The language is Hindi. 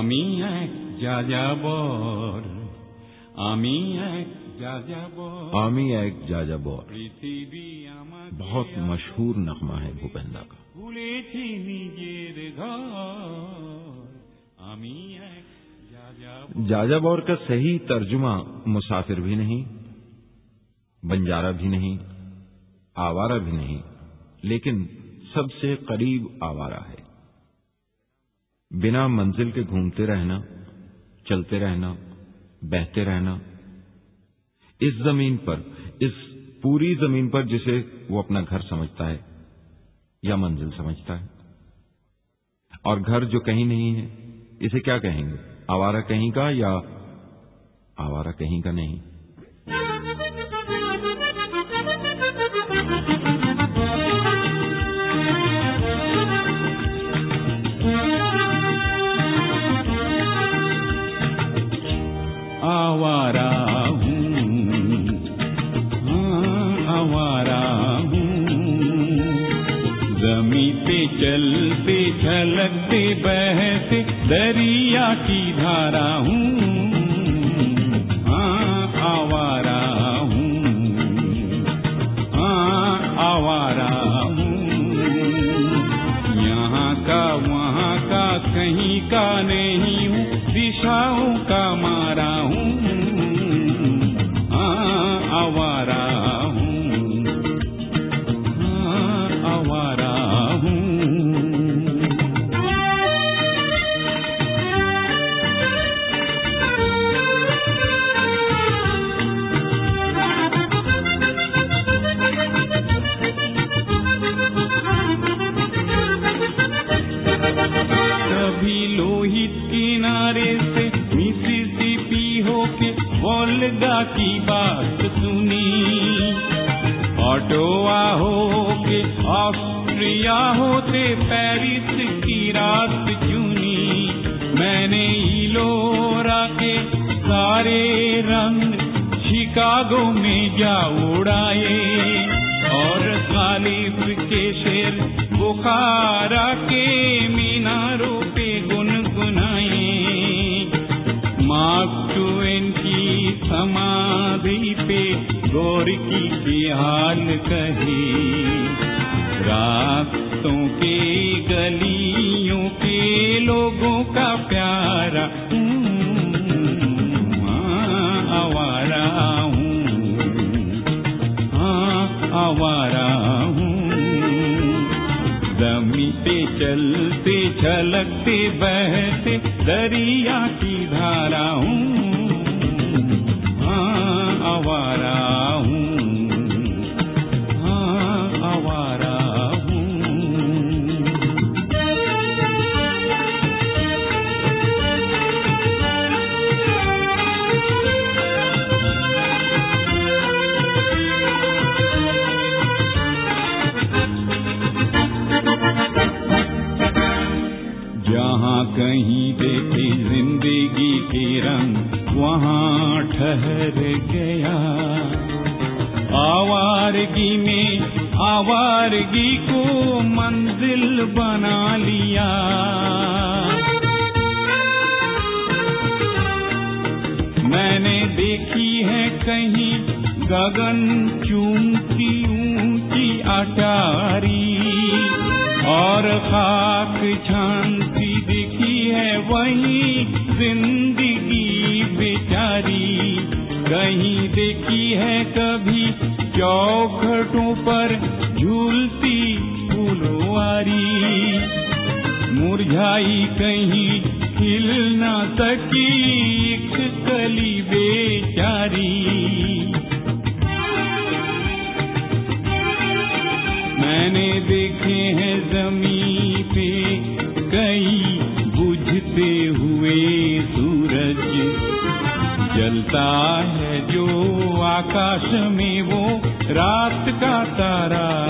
আমি এক যাযাবর আমি এক যাযাবর आमी एक जाजाबौर পৃথিবী আমাকে बहुत मशहूर नगमा है भूपेंद्र का ভুলেছি নিজের ঘর আমি এক যাযাবর जाजाबौर का सही तर्जुमा मुसाफिर भी नहीं बंजारा भी नहीं आवारा भी नहीं लेकिन सबसे करीब आवारा है बिना मंजिल के घूमते रहना, चलते रहना, बहते रहना, इस ज़मीन पर, इस पूरी ज़मीन पर जिसे वो अपना घर समझता है या मंजिल समझता है। और घर जो कहीं नहीं है, इसे क्या कहेंगे? आवारा कहीं का या आवारा कहीं का नहीं? आवारा हूँ। हाँ आवारा हूँ। जमी पे चलते, छलकते, बहते, दरिया की धारा हूँ। हाँ आवारा हूँ। हाँ आवारा हूँ। यहाँ का, वहाँ का, कहीं का नहीं हूँ। दिशाओं वोल्गा की बात सुनी। ऑटोवा होके ऑस्ट्रिया होते पेरिस की रात चुनी। मैंने इलोरा के सारे रंग शिकागो में जा उड़ाए। और गालिब के शेर बुखारा के मीनारों पे गुनगुनाए। की समाधि पे गोरकी की हाल कहे। रास्तों के गलियों के लोगों का प्यारा हूँ, आवारा हूँ। आवारा हूँ। पे चलते झलकते बहते दरिया की धारा हाँ। ठहर गया। आवारगी में आवारगी को मंजिल बना लिया। मैंने देखी है कहीं गगन चूमती ऊँची अटारी। और खाक छानती दिखी है वही ज़िंदगी कहीं देखी है कभी चौखटों पर झूलती फूलवारी। मुरझाई कहीं खिल ना सकी। आकाश में वो रात का तारा